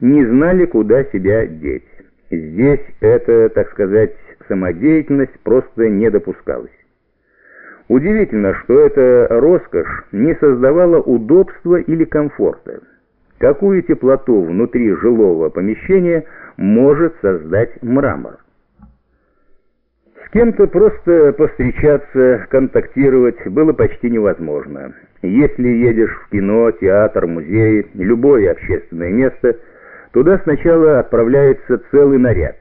не знали, куда себя деть. Здесь эта, так сказать, самодеятельность просто не допускалась. Удивительно, что эта роскошь не создавала удобства или комфорта. Какую теплоту внутри жилого помещения может создать мрамор? С кем-то просто повстречаться, контактировать было почти невозможно. Если едешь в кино, театр, музей, любое общественное место, туда сначала отправляется целый наряд.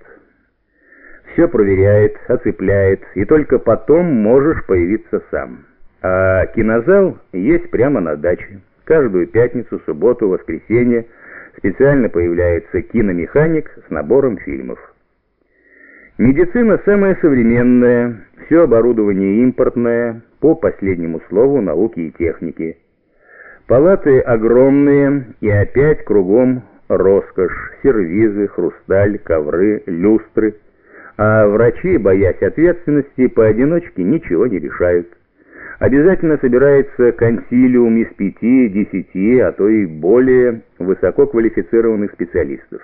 Все проверяет, оцепляет, и только потом можешь появиться сам. А кинозал есть прямо на даче. Каждую пятницу, субботу, воскресенье специально появляется киномеханик с набором фильмов. Медицина самая современная, все оборудование импортное, по последнему слову науки и техники. Палаты огромные и опять кругом роскошь, сервизы, хрусталь, ковры, люстры. А врачи, боясь ответственности, поодиночке ничего не решают. Обязательно собирается консилиум из пяти, десяти, а то и более высококвалифицированных специалистов.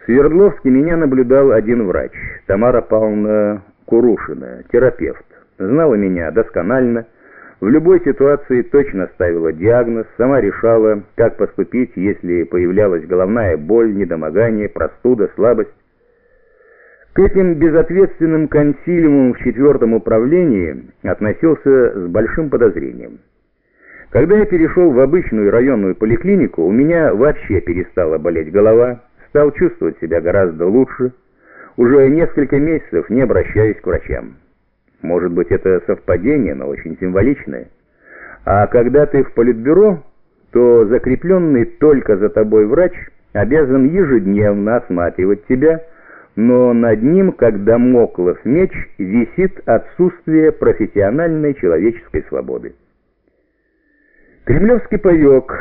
В Свердловске меня наблюдал один врач, Тамара Павловна Курушина, терапевт. Знала меня досконально, в любой ситуации точно ставила диагноз, сама решала, как поступить, если появлялась головная боль, недомогание, простуда, слабость. К этим безответственным консилиумам в четвертом управлении относился с большим подозрением. Когда я перешел в обычную районную поликлинику, у меня вообще перестала болеть голова, стал чувствовать себя гораздо лучше, уже несколько месяцев не обращаясь к врачам. Может быть, это совпадение, но очень символичное. А когда ты в политбюро, то закрепленный только за тобой врач обязан ежедневно осматривать тебя, но над ним, как домоклов меч, висит отсутствие профессиональной человеческой свободы. Кремлевский паек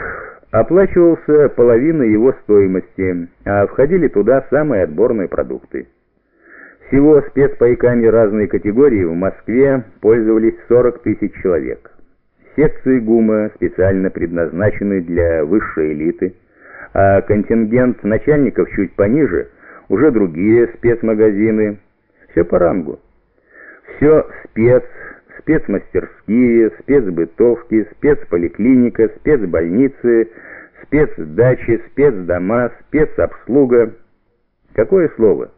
оплачивался половиной его стоимости, а входили туда самые отборные продукты. Всего спецпайками разной категории в Москве пользовались 40 тысяч человек. Секции ГУМа специально предназначены для высшей элиты, а контингент начальников чуть пониже – уже другие спецмагазины. Все по рангу. Все спец, спецмастерские, спецбытовки, спецполиклиника, спецбольницы, спецдачи, спецдома, спецобслуга. Какое слово?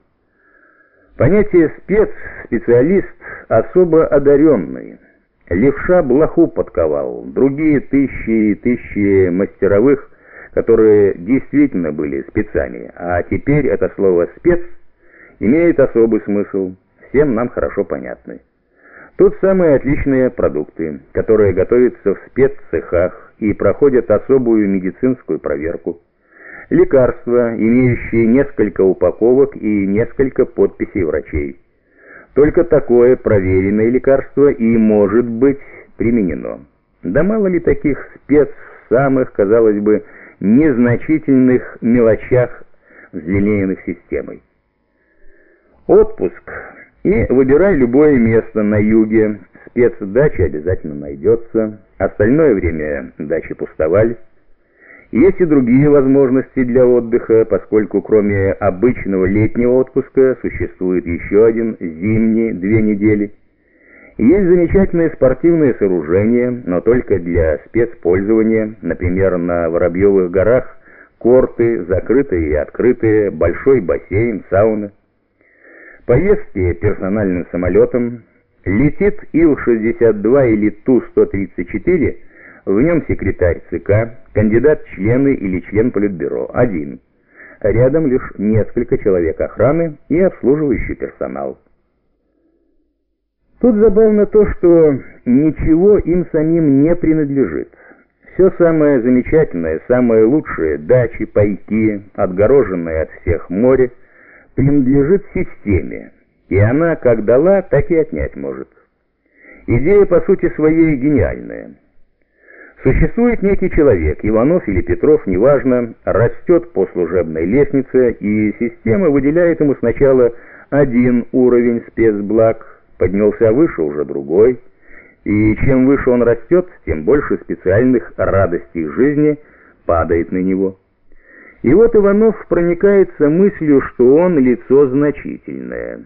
Понятие «спец» — специалист особо одаренный. Левша блоху подковал, другие тысячи и тысячи мастеровых, которые действительно были спецами, а теперь это слово «спец» имеет особый смысл, всем нам хорошо понятный. Тут самые отличные продукты, которые готовятся в спеццехах и проходят особую медицинскую проверку. Лекарства, имеющие несколько упаковок и несколько подписей врачей. Только такое проверенное лекарство и может быть применено. Да мало ли таких спец в самых, казалось бы, незначительных мелочах, взлелеянных системой. Отпуск. И выбирай любое место на юге. Спецдача обязательно найдется. Остальное время дачи пустовали. Есть и другие возможности для отдыха, поскольку кроме обычного летнего отпуска существует еще один зимний две недели. Есть замечательные спортивные сооружения, но только для спецпользования, например, на Воробьевых горах, корты, закрытые и открытые, большой бассейн, сауна. Поездки персональным самолетом, летит Ил-62 или Ту-134 – в нем секретарь ЦК, кандидат члены или член Политбюро, один. Рядом лишь несколько человек охраны и обслуживающий персонал. Тут забавно то, что ничего им самим не принадлежит. Все самое замечательное, самое лучшее, дачи, пайки, отгороженное от всех море, принадлежит системе, и она как дала, так и отнять может. Идея по сути своей гениальная. Существует некий человек, Иванов или Петров, неважно, растет по служебной лестнице, и система выделяет ему сначала один уровень спецблаг, поднялся выше уже другой, и чем выше он растет, тем больше специальных радостей жизни падает на него. И вот Иванов проникается мыслью, что он лицо значительное.